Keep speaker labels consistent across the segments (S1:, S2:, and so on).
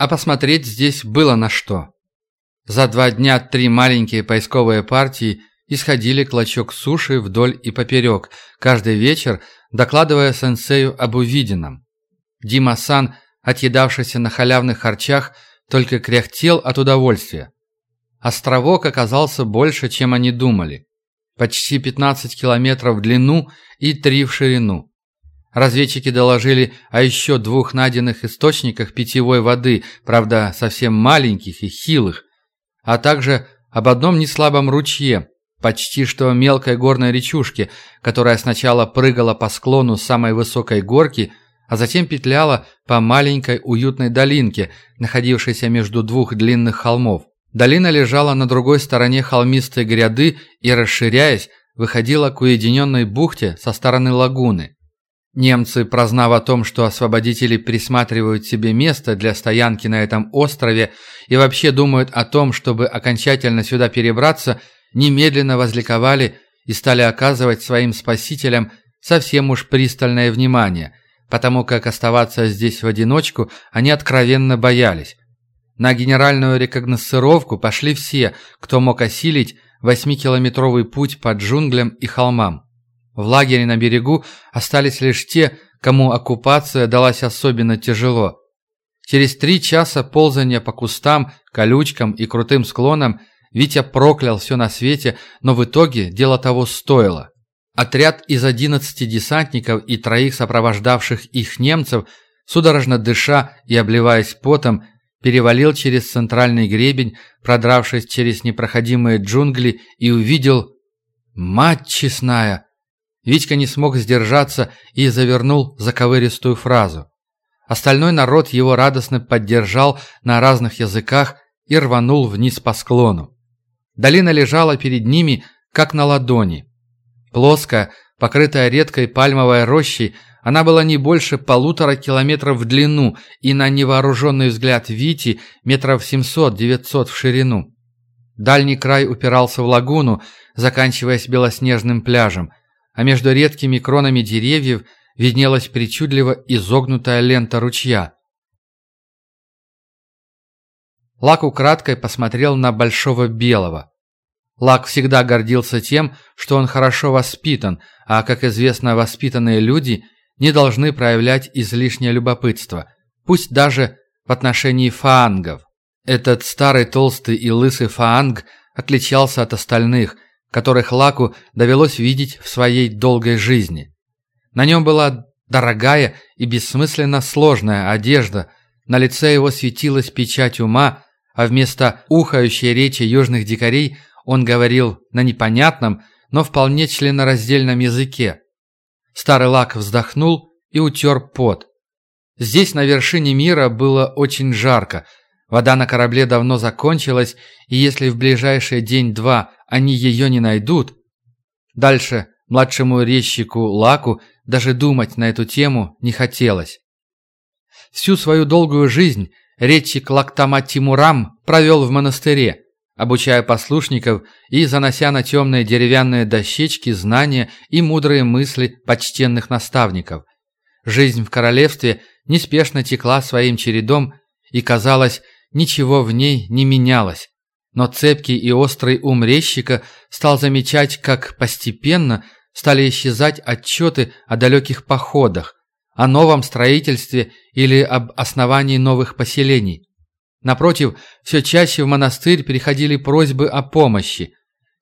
S1: А посмотреть здесь было на что. За два дня три маленькие поисковые партии исходили клочок суши вдоль и поперек, каждый вечер докладывая сенсею об увиденном. Дима-сан, отъедавшийся на халявных харчах, только кряхтел от удовольствия. Островок оказался больше, чем они думали. Почти 15 километров в длину и 3 в ширину. Разведчики доложили о еще двух найденных источниках питьевой воды, правда, совсем маленьких и хилых, а также об одном неслабом ручье, почти что мелкой горной речушке, которая сначала прыгала по склону самой высокой горки, а затем петляла по маленькой уютной долинке, находившейся между двух длинных холмов. Долина лежала на другой стороне холмистой гряды и, расширяясь, выходила к уединенной бухте со стороны лагуны. Немцы, прознав о том, что освободители присматривают себе место для стоянки на этом острове и вообще думают о том, чтобы окончательно сюда перебраться, немедленно возликовали и стали оказывать своим спасителям совсем уж пристальное внимание, потому как оставаться здесь в одиночку они откровенно боялись. На генеральную рекогносцировку пошли все, кто мог осилить восьмикилометровый путь по джунглям и холмам. В лагере на берегу остались лишь те, кому оккупация далась особенно тяжело. Через три часа ползания по кустам, колючкам и крутым склонам Витя проклял все на свете, но в итоге дело того стоило. Отряд из одиннадцати десантников и троих сопровождавших их немцев, судорожно дыша и обливаясь потом, перевалил через центральный гребень, продравшись через непроходимые джунгли, и увидел... Мать честная! Витька не смог сдержаться и завернул заковыристую фразу. Остальной народ его радостно поддержал на разных языках и рванул вниз по склону. Долина лежала перед ними, как на ладони. Плоская, покрытая редкой пальмовой рощей, она была не больше полутора километров в длину и на невооруженный взгляд Вити метров 700-900 в ширину. Дальний край упирался в лагуну, заканчиваясь белоснежным пляжем, а между редкими кронами деревьев виднелась причудливо изогнутая лента ручья. Лак украдкой посмотрел на Большого Белого. Лак всегда гордился тем, что он хорошо воспитан, а, как известно, воспитанные люди не должны проявлять излишнее любопытство, пусть даже в отношении фаангов. Этот старый толстый и лысый фаанг отличался от остальных, которых Лаку довелось видеть в своей долгой жизни. На нем была дорогая и бессмысленно сложная одежда, на лице его светилась печать ума, а вместо ухающей речи южных дикарей он говорил на непонятном, но вполне членораздельном языке. Старый лак вздохнул и утер пот. Здесь, на вершине мира, было очень жарко. Вода на корабле давно закончилась, и если в ближайший день-два они ее не найдут... Дальше младшему резчику Лаку даже думать на эту тему не хотелось. Всю свою долгую жизнь Редчик Лактама Тимурам провел в монастыре, обучая послушников и занося на темные деревянные дощечки знания и мудрые мысли почтенных наставников. Жизнь в королевстве неспешно текла своим чередом, и, казалось, ничего в ней не менялось. Но цепкий и острый ум резчика стал замечать, как постепенно стали исчезать отчеты о далеких походах, о новом строительстве или об основании новых поселений. Напротив, все чаще в монастырь переходили просьбы о помощи.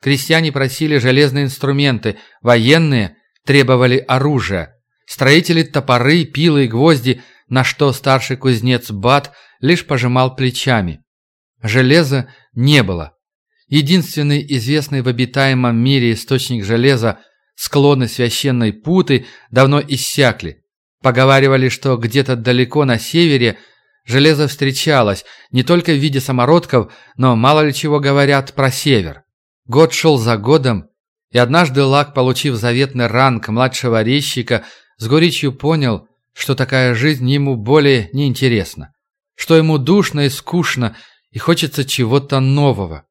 S1: Крестьяне просили железные инструменты, военные требовали оружия. Строители топоры, пилы и гвозди, на что старший кузнец Бат лишь пожимал плечами. Железа не было. Единственный известный в обитаемом мире источник железа, склоны священной путы, давно иссякли. Поговаривали, что где-то далеко на севере железо встречалось не только в виде самородков, но мало ли чего говорят про север. Год шел за годом, и однажды Лак, получив заветный ранг младшего резчика, с горечью понял, что такая жизнь ему более не интересна, что ему душно и скучно, и хочется чего-то нового.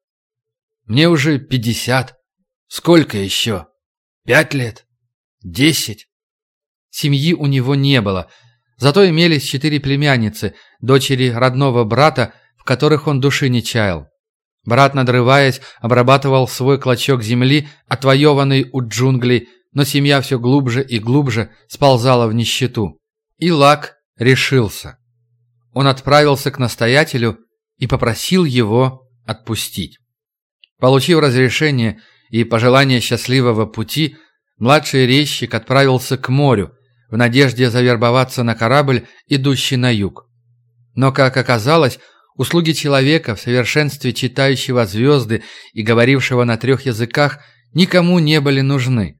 S1: Мне уже пятьдесят. Сколько еще? Пять лет? Десять? Семьи у него не было. Зато имелись четыре племянницы, дочери родного брата, в которых он души не чаял. Брат, надрываясь, обрабатывал свой клочок земли, отвоеванный у джунглей, но семья все глубже и глубже сползала в нищету. И Лак решился. Он отправился к настоятелю и попросил его отпустить. Получив разрешение и пожелание счастливого пути, младший резчик отправился к морю в надежде завербоваться на корабль, идущий на юг. Но, как оказалось, услуги человека, в совершенстве читающего звезды и говорившего на трех языках, никому не были нужны.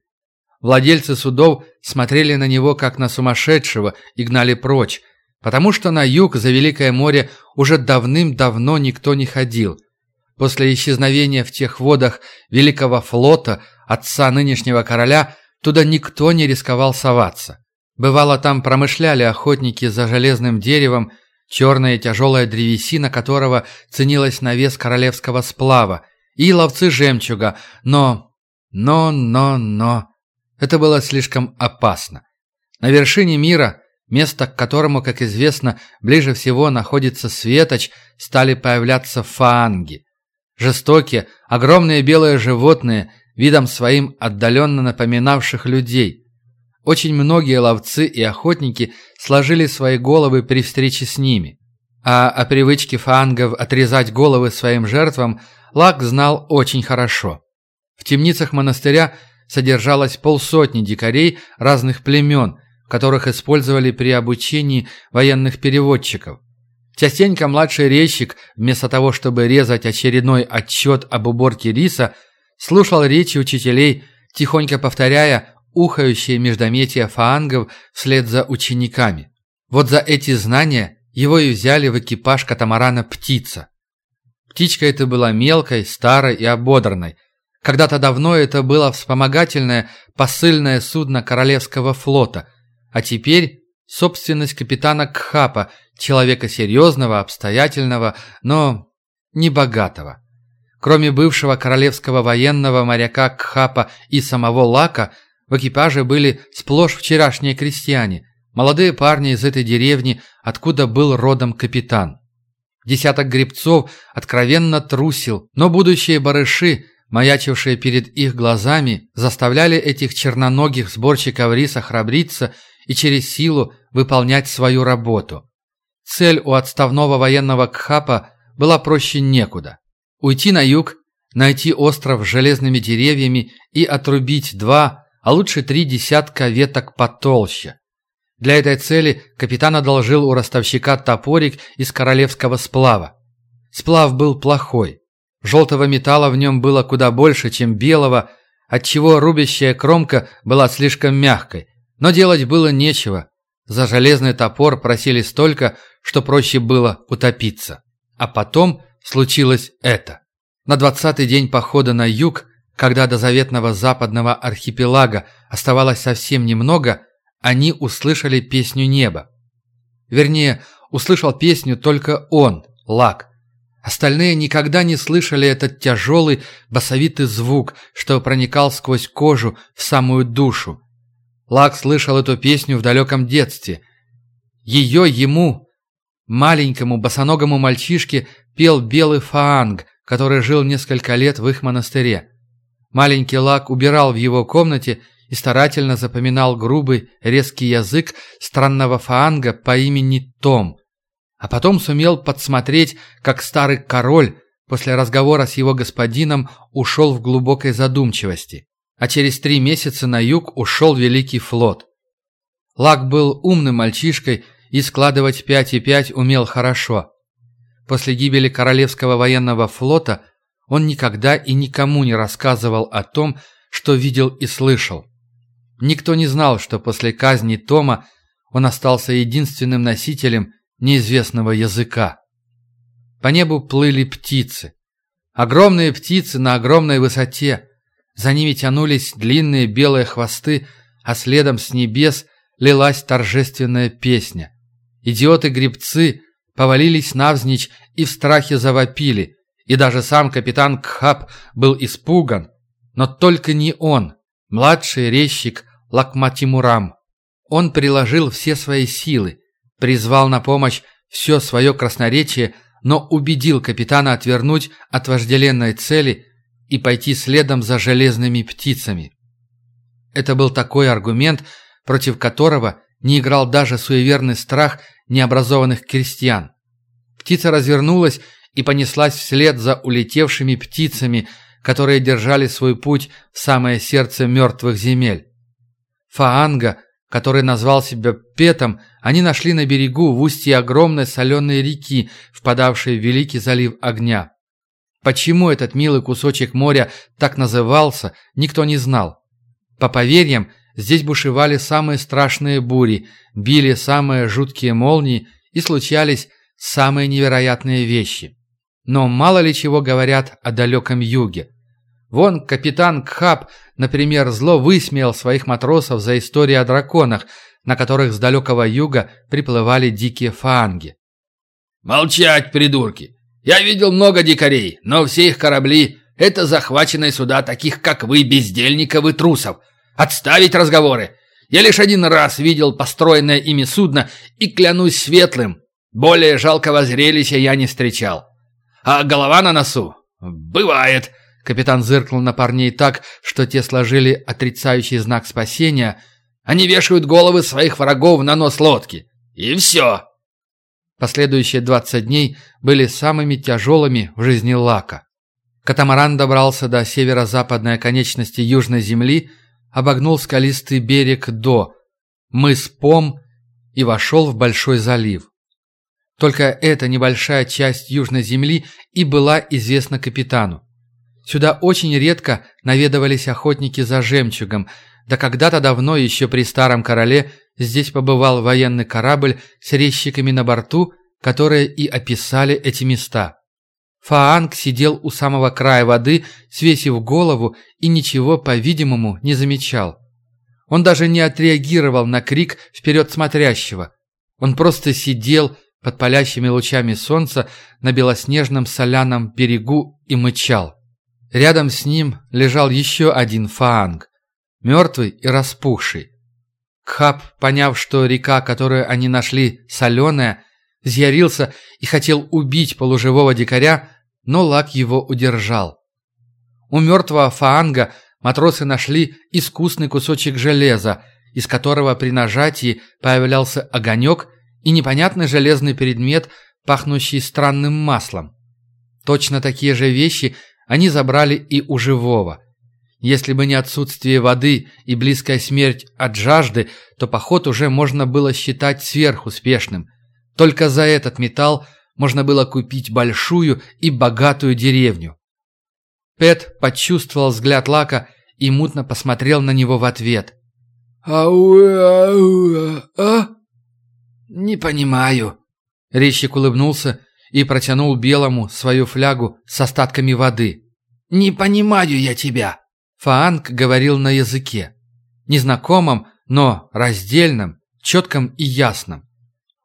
S1: Владельцы судов смотрели на него как на сумасшедшего и гнали прочь, потому что на юг за Великое море уже давным-давно никто не ходил. После исчезновения в тех водах Великого флота, отца нынешнего короля, туда никто не рисковал соваться. Бывало, там промышляли охотники за железным деревом, черная тяжелая древесина которого ценилась на вес королевского сплава, и ловцы жемчуга, но... но... но... но... Это было слишком опасно. На вершине мира, место к которому, как известно, ближе всего находится Светоч, стали появляться фаанги. Жестокие, огромные белые животные, видом своим отдаленно напоминавших людей. Очень многие ловцы и охотники сложили свои головы при встрече с ними. А о привычке фаангов отрезать головы своим жертвам Лак знал очень хорошо. В темницах монастыря содержалось полсотни дикарей разных племен, которых использовали при обучении военных переводчиков. Частенько младший резчик, вместо того, чтобы резать очередной отчет об уборке риса, слушал речи учителей, тихонько повторяя ухающие междометия фаангов вслед за учениками. Вот за эти знания его и взяли в экипаж катамарана «Птица». Птичка эта была мелкой, старой и ободранной – когда-то давно это было вспомогательное посыльное судно Королевского флота, а теперь собственность капитана Кхапа, человека серьезного, обстоятельного, но небогатого. Кроме бывшего королевского военного моряка Кхапа и самого Лака, в экипаже были сплошь вчерашние крестьяне, молодые парни из этой деревни, откуда был родом капитан. Десяток гребцов откровенно трусил, но будущие барыши – маячившие перед их глазами, заставляли этих черноногих сборщиков риса храбриться и через силу выполнять свою работу. Цель у отставного военного Кхапа была проще некуда. Уйти на юг, найти остров с железными деревьями и отрубить два, а лучше три десятка веток потолще. Для этой цели капитан одолжил у ростовщика топорик из королевского сплава. Сплав был плохой. Желтого металла в нем было куда больше, чем белого, отчего рубящая кромка была слишком мягкой. Но делать было нечего. За железный топор просили столько, что проще было утопиться. А потом случилось это. На двадцатый день похода на юг, когда до заветного западного архипелага оставалось совсем немного, они услышали песню неба. Вернее, услышал песню только он, Лак. Остальные никогда не слышали этот тяжелый басовитый звук, что проникал сквозь кожу в самую душу. Лак слышал эту песню в далеком детстве. Ее ему, маленькому босоногому мальчишке, пел белый фаанг, который жил несколько лет в их монастыре. Маленький Лак убирал в его комнате и старательно запоминал грубый, резкий язык странного фаанга по имени Том – а потом сумел подсмотреть, как старый король после разговора с его господином ушел в глубокой задумчивости. А через три месяца на юг ушел Великий флот. Лак был умным мальчишкой и складывать пять и пять умел хорошо. После гибели Королевского военного флота он никогда и никому не рассказывал о том, что видел и слышал. Никто не знал, что после казни Тома он остался единственным носителем неизвестного языка. По небу плыли птицы. Огромные птицы на огромной высоте. За ними тянулись длинные белые хвосты, а следом с небес лилась торжественная песня. Идиоты-гребцы повалились навзничь и в страхе завопили, и даже сам капитан Кхап был испуган. Но только не он, младший резчик Лакматимурам. Он приложил все свои силы, призвал на помощь все свое красноречие, но убедил капитана отвернуть от вожделенной цели и пойти следом за железными птицами. Это был такой аргумент, против которого не играл даже суеверный страх необразованных крестьян. Птица развернулась и понеслась вслед за улетевшими птицами, которые держали свой путь в самое сердце мертвых земель. Фаанга, который назвал себя Петом, они нашли на берегу в устье огромной соленой реки, впадавшей в Великий залив огня. Почему этот милый кусочек моря так назывался, никто не знал. По поверьям, здесь бушевали самые страшные бури, били самые жуткие молнии и случались самые невероятные вещи. Но мало ли чего говорят о далеком юге. Вон капитан Кхаб, например, зло высмеял своих матросов за историю о драконах, на которых с далекого юга приплывали дикие фаанги.
S2: «Молчать, придурки! Я видел много дикарей, но все их корабли — это захваченные суда таких, как вы, бездельников и трусов. Отставить разговоры! Я лишь один раз видел построенное ими судно и клянусь светлым, более жалкого зрелища я не встречал. А голова на носу? Бывает!» Капитан зыркнул на парней так, что те сложили отрицающий знак спасения. Они вешают головы своих врагов на нос лодки. И все.
S1: Последующие 20 дней были самыми тяжелыми в жизни Лака. Катамаран добрался до северо-западной оконечности Южной Земли, обогнул скалистый берег до мыс Пом и вошел в Большой залив. Только эта небольшая часть Южной Земли и была известна капитану. Сюда очень редко наведывались охотники за жемчугом, да когда-то давно, еще при старом короле, здесь побывал военный корабль с резчиками на борту, которые и описали эти места. Фаанг сидел у самого края воды, свесив голову и ничего, по-видимому, не замечал. Он даже не отреагировал на крик вперед смотрящего. Он просто сидел под палящими лучами солнца на белоснежном соляном берегу и мычал. Рядом с ним лежал еще один фаанг, мертвый и распухший. Кхаб, поняв, что река, которую они нашли, соленая, взъярился и хотел убить полуживого дикаря, но Лак его удержал. У мертвого фаанга матросы нашли искусный кусочек железа, из которого при нажатии появлялся огонек и непонятный железный предмет, пахнущий странным маслом. Точно такие же вещи – они забрали и у живого. Если бы не отсутствие воды и близкая смерть от жажды, то поход уже можно было считать сверхуспешным. Только за этот металл можно было купить большую и богатую деревню. Пэт почувствовал взгляд Лака и мутно посмотрел на него в ответ.
S2: «Ау-ау-а? а?» «Не понимаю».
S1: Резчик улыбнулся и протянул Белому свою флягу с остатками воды.
S2: «Не понимаю я тебя!»
S1: Фаанг говорил на языке. Незнакомом, но раздельном, четком и ясном.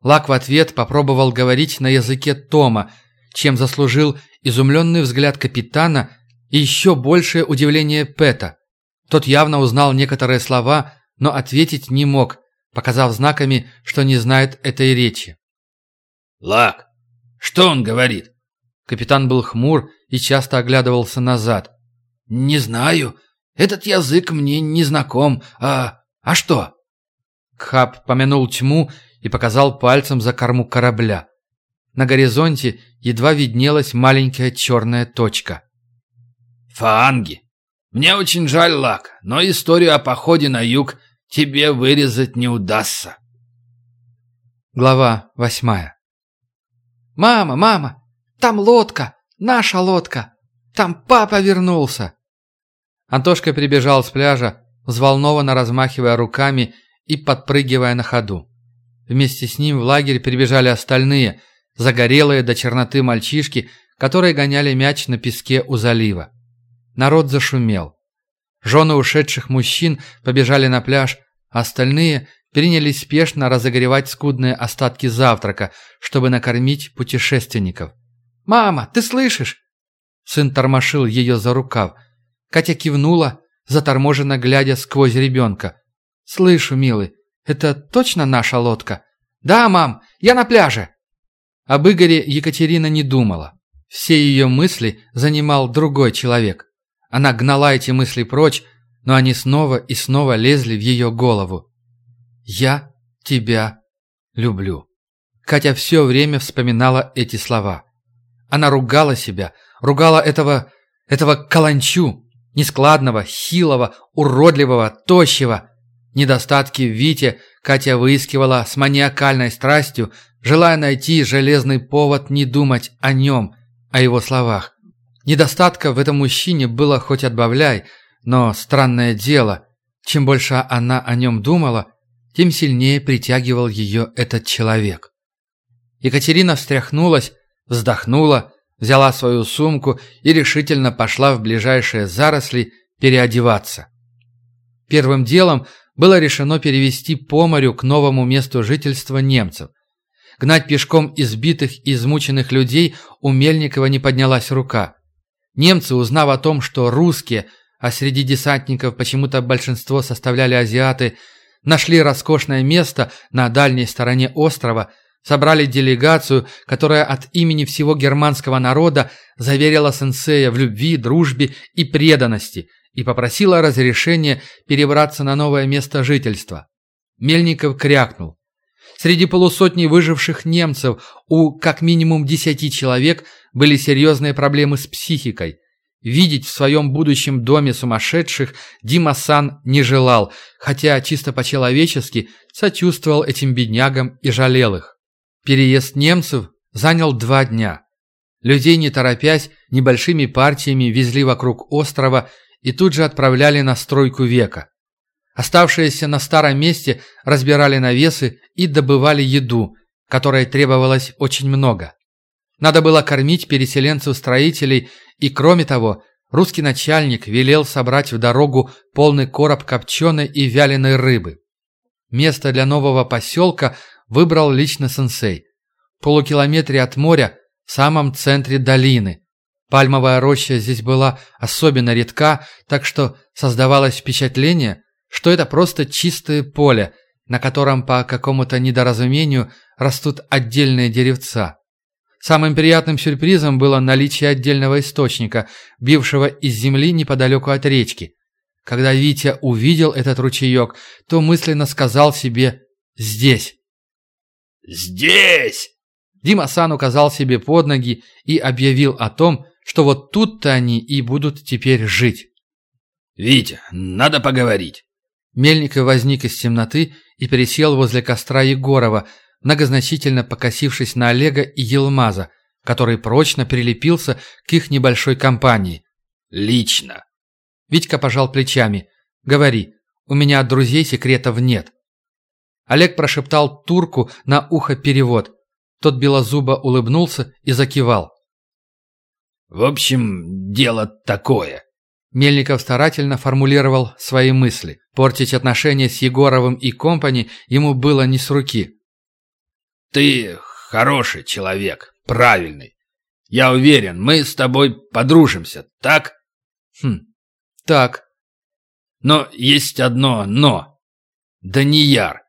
S1: Лак в ответ попробовал говорить на языке Тома, чем заслужил изумленный взгляд капитана и еще большее удивление Пэта. Тот явно узнал некоторые слова, но ответить не мог, показав знаками, что не знает этой речи.
S2: «Лак, что он говорит?»
S1: Капитан был хмур и часто оглядывался назад.
S2: «Не знаю. Этот язык мне не знаком. А... а что?»
S1: Кхаб помянул тьму и показал пальцем за корму корабля. На горизонте едва виднелась маленькая черная точка.
S2: «Фаанги. Мне очень жаль, Лак, но историю о походе на юг тебе вырезать не удастся».
S1: Глава восьмая
S3: «Мама, мама, там лодка, наша лодка! Там папа вернулся!»
S1: Антошка прибежал с пляжа, взволнованно размахивая руками и подпрыгивая на ходу. Вместе с ним в лагерь прибежали остальные, загорелые до черноты мальчишки, которые гоняли мяч на песке у залива. Народ зашумел. Жены ушедших мужчин побежали на пляж, а остальные принялись спешно разогревать скудные остатки завтрака, чтобы накормить путешественников.
S3: «Мама, ты слышишь?»
S1: Сын тормошил ее за рукав. Катя кивнула, заторможенно глядя сквозь ребенка. «Слышу, милый, это точно наша лодка?
S3: «Да, мам, я на пляже!»
S1: Об Игоре Екатерина не думала. Все ее мысли занимал другой человек. Она гнала эти мысли прочь, но они снова и снова лезли в ее голову. «Я тебя люблю». Катя все время вспоминала эти слова. Она ругала себя, ругала этого... этого каланчу, нескладного, хилого, уродливого, тощего. Недостатки Вите Катя выискивала с маниакальной страстью, желая найти железный повод не думать о нем, о его словах. Недостатка в этом мужчине было хоть отбавляй, но странное дело, чем больше она о нем думала, тем сильнее притягивал ее этот человек. Екатерина встряхнулась, вздохнула, взяла свою сумку и решительно пошла в ближайшие заросли переодеваться. Первым делом было решено перевести по морю к новому месту жительства немцев. Гнать пешком избитых и измученных людей у Мельникова не поднялась рука. Немцы, узнав о том, что русские, а среди десантников почему-то большинство составляли азиаты, нашли роскошное место на дальней стороне острова – Собрали делегацию, которая от имени всего германского народа заверила сенсея в любви, дружбе и преданности и попросила разрешения перебраться на новое место жительства. Мельников крякнул. Среди полусотни выживших немцев у как минимум десяти человек были серьезные проблемы с психикой. Видеть в своем будущем доме сумасшедших Дима Сан не желал, хотя чисто по-человечески сочувствовал этим беднягам и жалел их. Переезд немцев занял два дня. Людей, не торопясь, небольшими партиями везли вокруг острова и тут же отправляли на стройку века. Оставшиеся на старом месте разбирали навесы и добывали еду, которой требовалось очень много. Надо было кормить переселенцев-строителей, и кроме того, русский начальник велел собрать в дорогу полный короб копченой и вяленой рыбы. Место для нового поселка выбрал лично сенсей. В полукилометре от моря, в самом центре долины. Пальмовая роща здесь была особенно редка, так что создавалось впечатление, что это просто чистое поле, на котором по какому-то недоразумению растут отдельные деревца. Самым приятным сюрпризом было наличие отдельного источника, бившего из земли неподалеку от речки. Когда Витя увидел этот ручеек, то мысленно сказал себе «здесь».
S2: «Здесь!»
S1: Дима Сан указал себе под ноги и объявил о том, что вот тут-то они и будут теперь жить.
S2: «Витя, надо поговорить».
S1: Мельников возник из темноты и пересел возле костра Егорова, многозначительно покосившись на Олега и Елмаза, который прочно прилепился к их небольшой компании.
S2: «Лично».
S1: Витька пожал плечами. «Говори, у меня от друзей секретов нет». Олег прошептал турку на ухо перевод. Тот белозубо улыбнулся и закивал.
S2: «В общем, дело такое».
S1: Мельников старательно формулировал свои мысли. Портить отношения с Егоровым и компани ему было не с руки.
S2: «Ты хороший человек, правильный. Я уверен, мы с тобой подружимся, так?»
S1: «Хм, так».
S2: «Но есть одно «но». Данияр.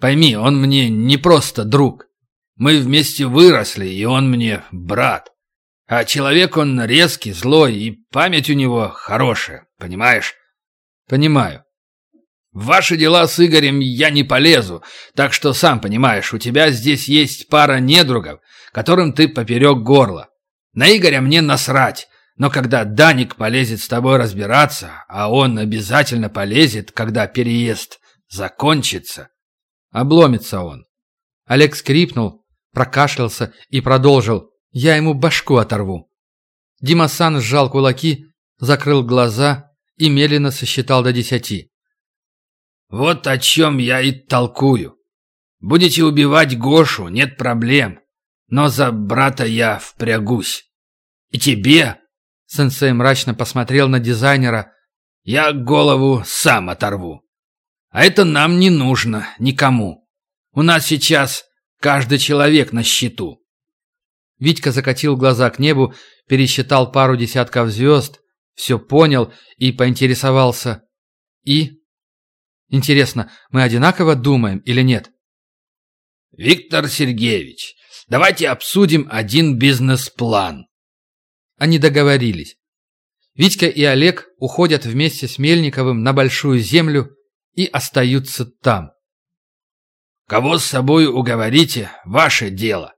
S2: Пойми, он мне не просто друг. Мы вместе выросли, и он мне брат. А человек он резкий, злой, и память у него хорошая, понимаешь?
S1: Понимаю.
S2: В ваши дела с Игорем я не полезу, так что, сам понимаешь, у тебя здесь есть пара недругов, которым ты поперек горла. На Игоря мне насрать, но когда Даник полезет с тобой разбираться, а он обязательно полезет, когда переезд закончится, Обломится он. Олег скрипнул, прокашлялся и продолжил. «Я ему башку оторву». Дима Сан сжал кулаки, закрыл глаза и медленно сосчитал до десяти. «Вот о чем я и толкую. Будете убивать Гошу, нет проблем. Но за брата я впрягусь. И тебе, — сенсей мрачно посмотрел на дизайнера, — я голову сам оторву. А это нам не нужно, никому. У нас сейчас каждый человек на счету. Витька закатил глаза к небу, пересчитал пару десятков звезд, все понял и поинтересовался. И? Интересно, мы одинаково думаем или нет? «Виктор Сергеевич, давайте обсудим один бизнес-план».
S1: Они договорились. Витька и Олег уходят вместе с Мельниковым на Большую Землю и остаются там.
S2: «Кого с собой уговорите, ваше дело».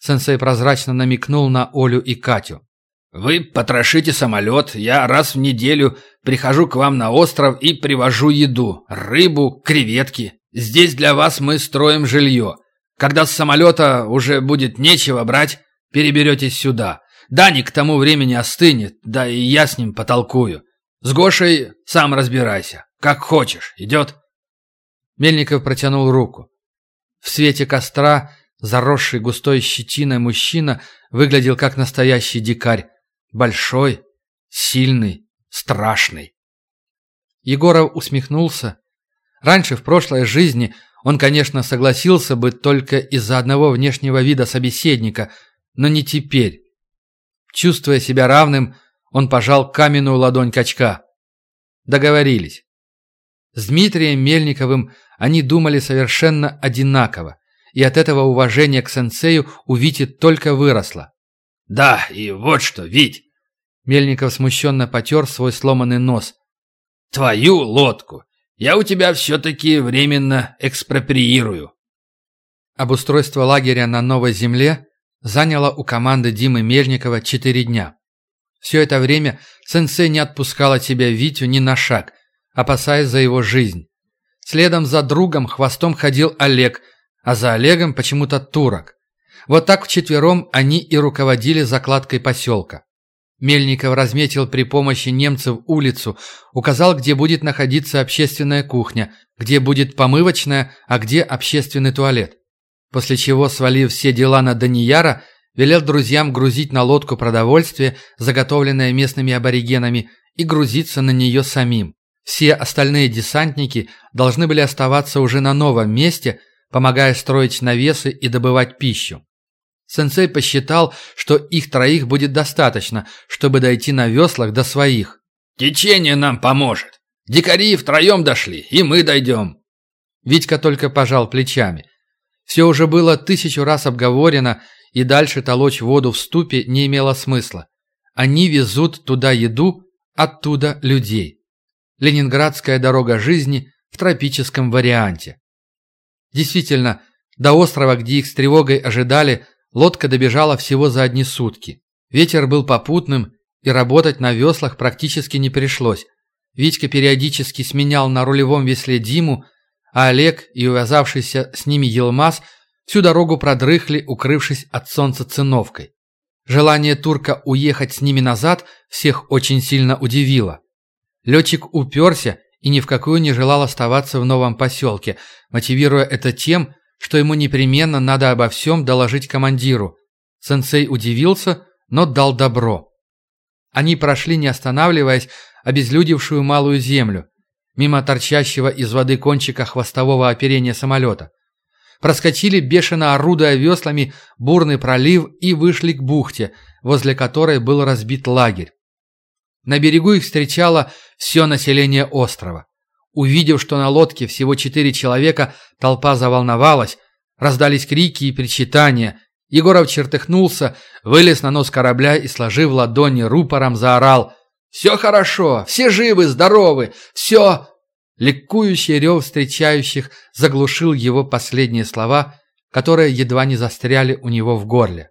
S1: Сенсей прозрачно намекнул на Олю и Катю.
S2: «Вы потрошите самолет, я раз в неделю прихожу к вам на остров и привожу еду, рыбу, креветки. Здесь для вас мы строим жилье. Когда с самолета уже будет нечего брать, переберетесь сюда. Даник к тому времени остынет, да и я с ним потолкую. С Гошей сам разбирайся. Как хочешь. Идет?»
S1: Мельников протянул руку. В свете костра заросший густой щетиной мужчина выглядел как настоящий дикарь. Большой, сильный, страшный. Егоров усмехнулся. Раньше, в прошлой жизни, он, конечно, согласился бы только из-за одного внешнего вида собеседника, но не теперь. Чувствуя себя равным, он пожал каменную ладонь качка. Договорились. С Дмитрием Мельниковым они думали совершенно одинаково, и от этого уважение к сенсею у Вити только выросло.
S2: «Да, и вот что, Вить!»
S1: Мельников смущенно потер свой сломанный нос.
S2: «Твою лодку! Я у тебя все-таки временно экспроприирую!»
S1: Обустройство лагеря на Новой Земле заняло у команды Димы Мельникова четыре дня. Все это время сенсей не отпускал от себя Витю ни на шаг, опасаясь за его жизнь. Следом за другом хвостом ходил Олег, а за Олегом почему-то турок. Вот так вчетвером они и руководили закладкой поселка. Мельников разметил при помощи немцев улицу, указал, где будет находиться общественная кухня, где будет помывочная, а где общественный туалет. После чего, свалив все дела на Данияра, велел друзьям грузить на лодку продовольствие, заготовленное местными аборигенами, и грузиться на нее самим. Все остальные десантники должны были оставаться уже на новом месте, помогая строить навесы и добывать пищу. Сенсей посчитал, что их троих будет достаточно, чтобы дойти на веслах до своих.
S2: «Течение нам поможет. Дикари втроем дошли, и мы дойдем».
S1: Витька только пожал плечами. Все уже было тысячу раз обговорено, и дальше толочь воду в ступе не имело смысла. Они везут туда еду, оттуда людей. Ленинградская дорога жизни в тропическом варианте. Действительно, до острова, где их с тревогой ожидали, лодка добежала всего за одни сутки. Ветер был попутным, и работать на веслах практически не пришлось. Витька периодически сменял на рулевом весле Диму, а Олег и увязавшийся с ними Елмаз всю дорогу продрыхли, укрывшись от солнца циновкой. Желание турка уехать с ними назад всех очень сильно удивило. Летчик уперся и ни в какую не желал оставаться в новом поселке, мотивируя это тем, что ему непременно надо обо всем доложить командиру. Сенсей удивился, но дал добро. Они прошли, не останавливаясь, обезлюдевшую малую землю, мимо торчащего из воды кончика хвостового оперения самолета. Проскочили, бешено орудуя веслами, бурный пролив и вышли к бухте, возле которой был разбит лагерь. На берегу их встречало все население острова. Увидев, что на лодке всего четыре человека, толпа заволновалась, раздались крики и причитания. Егоров чертыхнулся, вылез на нос корабля и, сложив ладони рупором, заорал «Все хорошо! Все живы, здоровы! Все...» Ликующий рев встречающих заглушил его последние слова, которые едва не застряли у него в горле.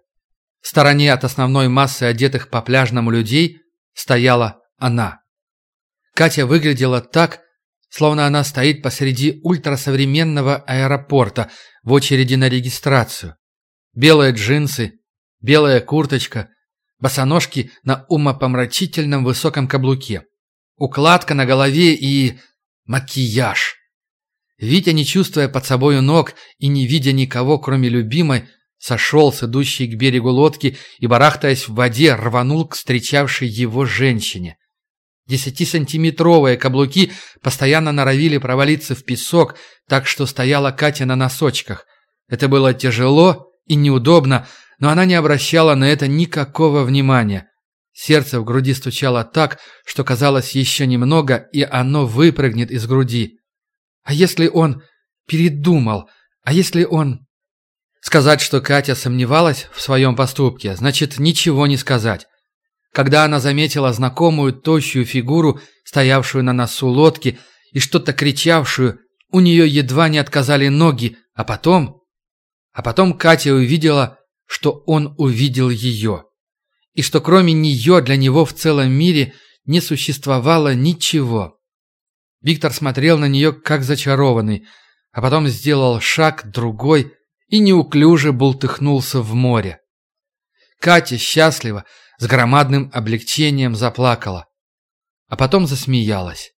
S1: В стороне от основной массы одетых по пляжному людей стояла она. Катя выглядела так, словно она стоит посреди ультрасовременного аэропорта в очереди на регистрацию. Белые джинсы, белая курточка, босоножки на умопомрачительном высоком каблуке, укладка на голове и макияж. Витя, не чувствуя под собою ног и не видя никого, кроме любимой, сошел с идущей к берегу лодки и, барахтаясь в воде, рванул к встречавшей его женщине. Десятисантиметровые каблуки постоянно норовили провалиться в песок, так что стояла Катя на носочках. Это было тяжело и неудобно, но она не обращала на это никакого внимания. Сердце в груди стучало так, что казалось еще немного, и оно выпрыгнет из груди. А если он передумал? А если он Сказать, что Катя сомневалась в своем поступке, значит ничего не сказать. Когда она заметила знакомую тощую фигуру, стоявшую на носу лодки и что-то кричавшую, у нее едва не отказали ноги, а потом... А потом Катя увидела, что он увидел ее. И что кроме нее для него в целом мире не существовало ничего. Виктор смотрел на нее как зачарованный, а потом сделал шаг другой, и неуклюже бултыхнулся в море. Катя счастливо, с громадным облегчением заплакала, а потом засмеялась.